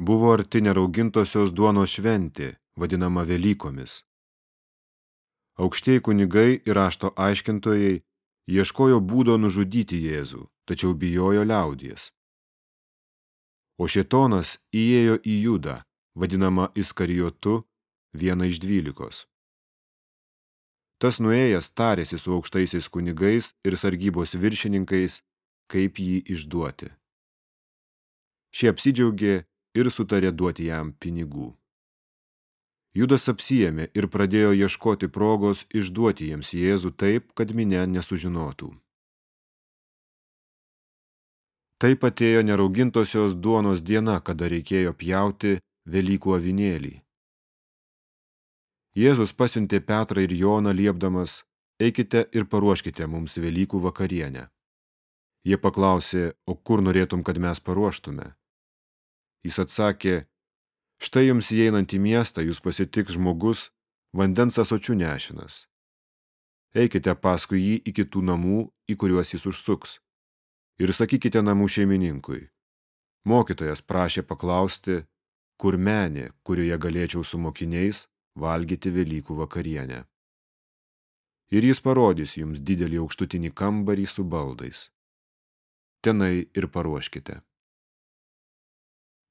Buvo arti neraugintosios duonos šventė, vadinama Velykomis. Aukštieji kunigai ir rašto aiškintojai ieškojo būdo nužudyti Jėzų, tačiau bijojo liaudies. O šetonas įėjo į Judą, vadinamą Iskarijotu, vieną iš dvylikos. Tas nuėjęs tarėsi su aukštaisiais kunigais ir sargybos viršininkais, kaip jį išduoti. Šie apsidžiaugė ir sutarė duoti jam pinigų. Judas apsijėmė ir pradėjo ieškoti progos išduoti jiems Jėzų taip, kad minė nesužinotų. Taip atėjo neraugintosios duonos diena, kada reikėjo pjauti Velykų avinėlį. Jėzus pasiuntė Petrą ir Joną liepdamas, eikite ir paruoškite mums Velykų vakarienę. Jie paklausė, o kur norėtum, kad mes paruoštume? Jis atsakė, štai jums įeinant į miestą, jūs pasitiks žmogus, vandens asočių nešinas. Eikite paskui jį iki tų namų, į kuriuos jis užsuks. Ir sakykite namų šeimininkui. Mokytojas prašė paklausti, kur menė, kurioje galėčiau su mokiniais valgyti Velykų vakarienę. Ir jis parodys jums didelį aukštutinį kambarį su baldais. Tenai ir paruoškite.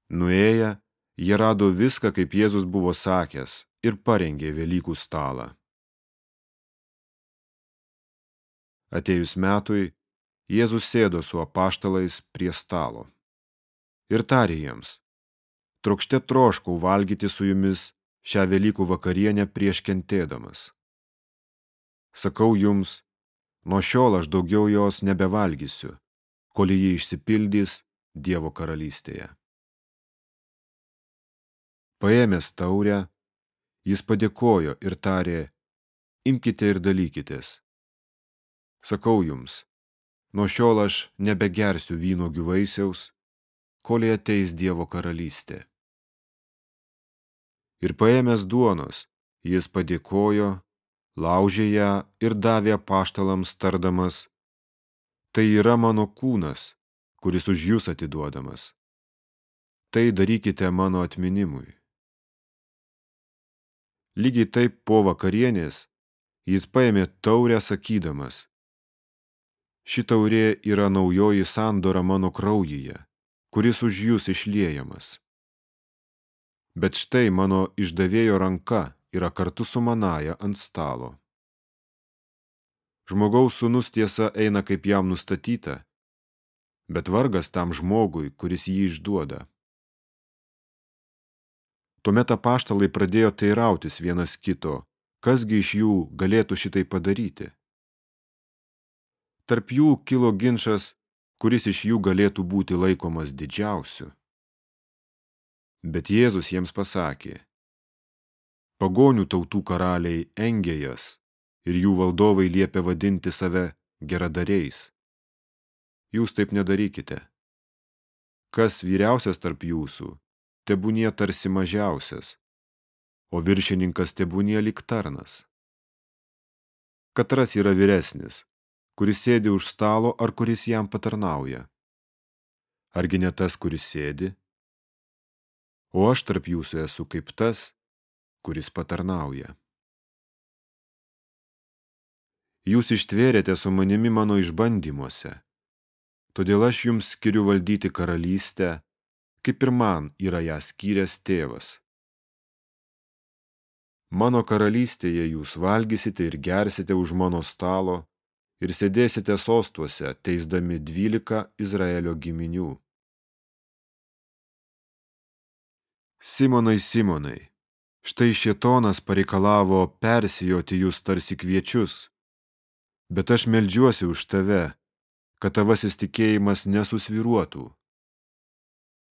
Nuėję, jie rado viską, kaip Jėzus buvo sakęs, ir parengė Velykų stalą. Atėjus metui, Jėzus sėdo su apaštalais prie stalo. Ir tarė jiems, trokšte troškau valgyti su jumis šią Velykų vakarienę prieš kentėdamas. Sakau jums, nuo šiol aš daugiau jos nebevalgysiu, kol ji išsipildys Dievo karalystėje. Paėmęs taurę, jis padėkojo ir tarė, imkite ir dalykitės. Sakau jums, nuo šiol aš nebegersiu vynogių vaisiaus, kol ateis Dievo karalystė. Ir paėmęs duonos, jis padėkojo, laužė ją ir davė paštalams tardamas, tai yra mano kūnas, kuris už jūs atiduodamas. Tai darykite mano atminimui. Lygiai taip po vakarienės jis paėmė taurę sakydamas, ši taurė yra naujoji sandora mano kraujyje, kuris už jūs išliejamas. Bet štai mano išdavėjo ranka yra kartu su manaja ant stalo. Žmogaus sūnus tiesa eina kaip jam nustatyta, bet vargas tam žmogui, kuris jį išduoda. Tuomet apaštalai pradėjo teirautis vienas kito, kasgi iš jų galėtų šitai padaryti. Tarp jų kilo ginčas, kuris iš jų galėtų būti laikomas didžiausiu. Bet Jėzus jiems pasakė, pagonių tautų karaliai engė jas ir jų valdovai liepia vadinti save geradariais. Jūs taip nedarykite. Kas vyriausias tarp jūsų, tebūnie tarsi mažiausias, o viršininkas tebūnie lik tarnas. Katras yra vyresnis, kuris sėdi už stalo ar kuris jam patarnauja. Argi ne tas, kuris sėdi, o aš tarp jūsų esu kaip tas, kuris patarnauja. Jūs ištvėrėte su manimi mano išbandymuose, todėl aš jums skiriu valdyti karalystę, kaip ir man yra ją skyręs tėvas. Mano karalystėje jūs valgysite ir gersite už mano stalo ir sėdėsite sostuose, teisdami dvylika Izraelio giminių. Simonai, Simonai, štai šėtonas pareikalavo persijoti jūs tarsi kviečius, bet aš meldžiuosi už tave, kad tavasis tikėjimas nesusviruotų.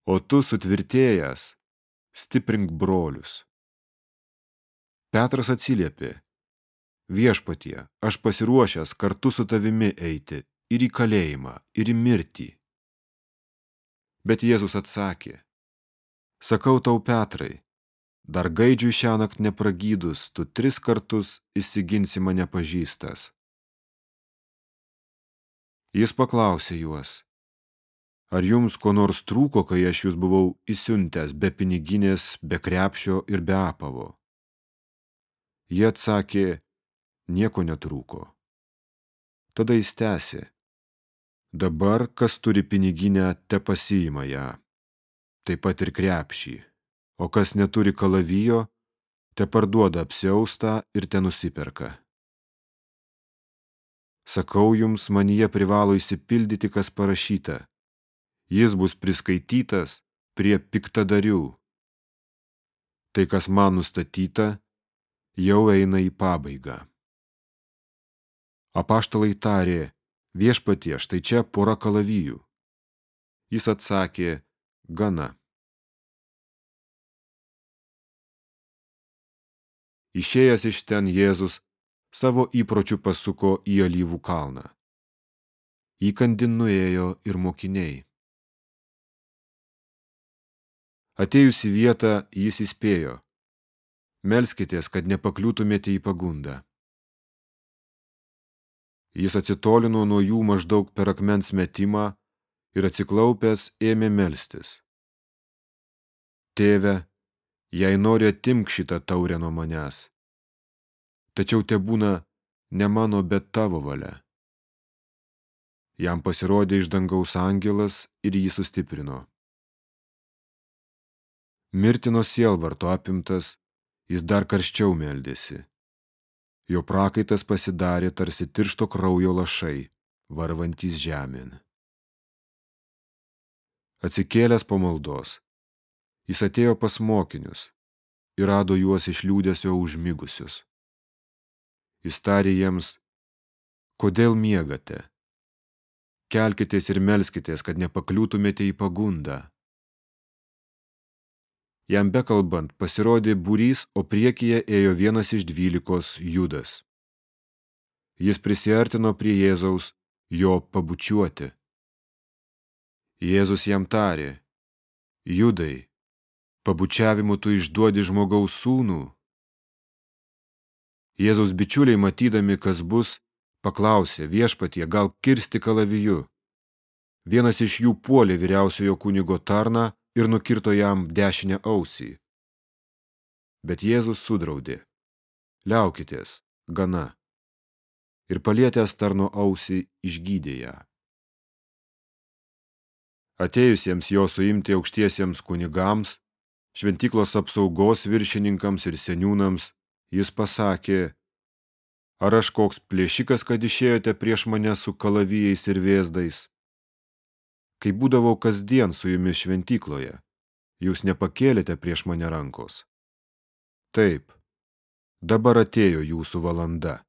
O tu sutvirtėjęs, stiprink brolius. Petras atsiliepė, viešpatie, aš pasiruošęs kartu su tavimi eiti ir į kalėjimą, ir į mirtį. Bet Jėzus atsakė, Sakau tau, Petrai, dar gaidžiui šiąnakt nepragydus, tu tris kartus įsiginsi mane pažįstas. Jis paklausė juos, Ar jums ko nors trūko, kai aš jūs buvau įsiuntęs be piniginės, be krepšio ir be apavo? Jie atsakė, nieko netrūko. Tada jis tęsė, dabar kas turi piniginę, te pasiima ją, taip pat ir krepšį, o kas neturi kalavijo, te parduoda apsiaustą ir te nusiperka. Sakau jums, manyje privalo įsipildyti, kas parašyta – jis bus priskaitytas prie piktadarių. Tai, kas man nustatyta, jau eina į pabaigą. Apaštalai tarė, viešpatie, štai čia pora kalavijų. Jis atsakė, gana. Išėjęs iš ten Jėzus savo įpročių pasuko į alyvų kalną. Įkandin nuėjo ir mokiniai. Atėjus į vietą, jis įspėjo. Melskitės, kad nepakliūtumėte į pagundą. Jis atsitolino nuo jų maždaug per akmens metimą ir atsiklaupęs ėmė melstis. Tėve, jei nori atimk šitą taurę nuo manęs. Tačiau te būna ne mano, bet tavo valia. Jam pasirodė iš dangaus angelas ir jį sustiprino. Mirtino sielvarto apimtas, jis dar karščiau meldėsi. Jo prakaitas pasidarė tarsi tiršto kraujo lašai, varvantys žemėn. Atsikėlęs po maldos, jis atėjo pas mokinius ir rado juos iš liūdėsio užmigusius. Jis tarė jiems, kodėl miegate? Kelkitės ir melskitės, kad nepakliūtumėte į pagundą. Jam bekalbant pasirodė būrys, o priekyje ėjo vienas iš dvylikos Judas. Jis prisiartino prie Jėzaus, jo pabučiuoti. Jėzus jam tarė, Judai, pabučiavimu tu išduodi žmogaus sūnų. Jėzaus bičiuliai, matydami, kas bus, paklausė viešpatie, gal kirsti kalaviju. Vienas iš jų puolė vyriausiojo kunigo tarną ir nukirto jam dešinę ausį. Bet Jėzus sudraudė, liaukitės, gana, ir palietęs tarno ausį išgydė ją. Atėjusiems jo suimti aukštiesiems kunigams, šventiklos apsaugos viršininkams ir seniūnams, jis pasakė, ar aš koks plėšikas, kad išėjote prieš mane su kalavijais ir vėzdais? Kai būdavau kasdien su jumis šventykloje, jūs nepakėlėte prieš mane rankos. Taip, dabar atėjo jūsų valanda,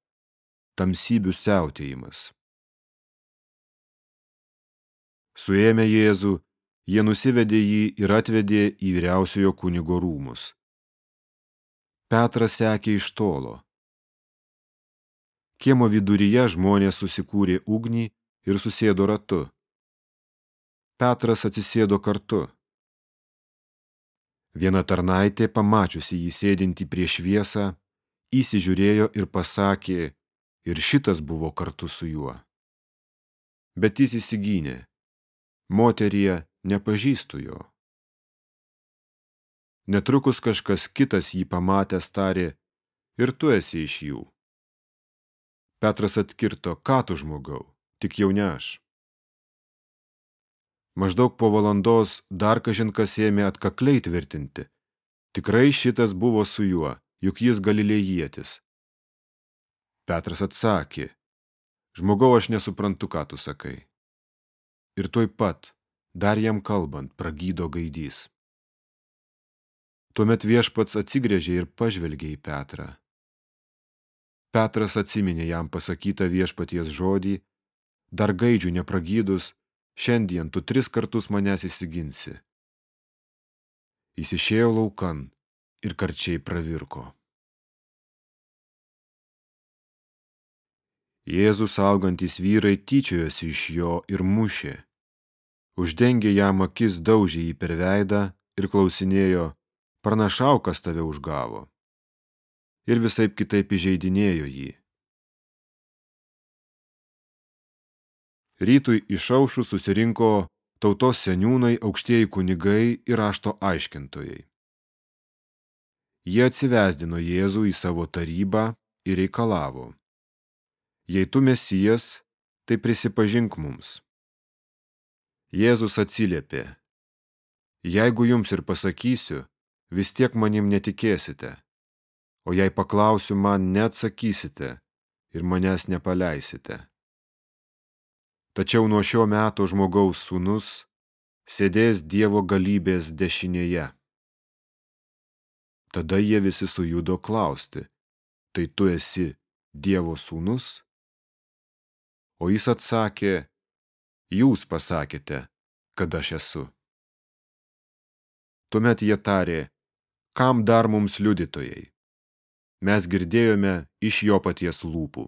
tamsybių siautėjimas. Suėmė Jėzų, jie nusivedė jį ir atvedė į vyriausiojo kunigo rūmus. Petras sekė iš tolo. Kiemo viduryje žmonės susikūrė ugnį ir susėdo ratu. Petras atsisėdo kartu. Viena tarnaitė, pamačiusi jį sėdintį prie šviesą, įsižiūrėjo ir pasakė, ir šitas buvo kartu su juo. Bet jis įsigynė, moterie nepažįstu jo. Netrukus kažkas kitas jį pamatęs tarė, ir tu esi iš jų. Petras atkirto, ką tu žmogau, tik jau ne aš. Maždaug po valandos dar kažin kas ėmė atkakliai tvirtinti. Tikrai šitas buvo su juo, juk jis galilėjietis. Petras atsakė, žmogau aš nesuprantu, ką tu sakai. Ir toj pat, dar jam kalbant, pragydo gaidys. Tuomet viešpats atsigrėžė ir pažvelgė į Petrą. Petras atsiminė jam pasakytą viešpaties žodį, dar gaidžių nepragydus, šiandien tu tris kartus manęs įsiginsi. Jis išėjo laukan ir karčiai pravirko. Jėzus augantys vyrai tyčiojosi iš jo ir mušė. Uždengė jam akis, daužė jį per veidą ir klausinėjo, pranašau, kas tave užgavo. Ir visaip kitaip įžeidinėjo jį. Rytui išaušus susirinko tautos seniūnai, aukštieji kunigai ir rašto aiškintojai. Jie atsivesdino Jėzų į savo tarybą ir reikalavo. Jei tu mesijas, tai prisipažink mums. Jėzus atsiliepė. Jeigu jums ir pasakysiu, vis tiek manim netikėsite, o jei paklausiu, man neatsakysite ir manęs nepaleisite. Tačiau nuo šio meto žmogaus sūnus sėdės Dievo galybės dešinėje. Tada jie visi sujudo klausti, tai tu esi Dievo sūnus? O jis atsakė, jūs pasakėte, kad aš esu. Tuomet jie tarė, kam dar mums liudytojai? Mes girdėjome iš jo paties lūpų.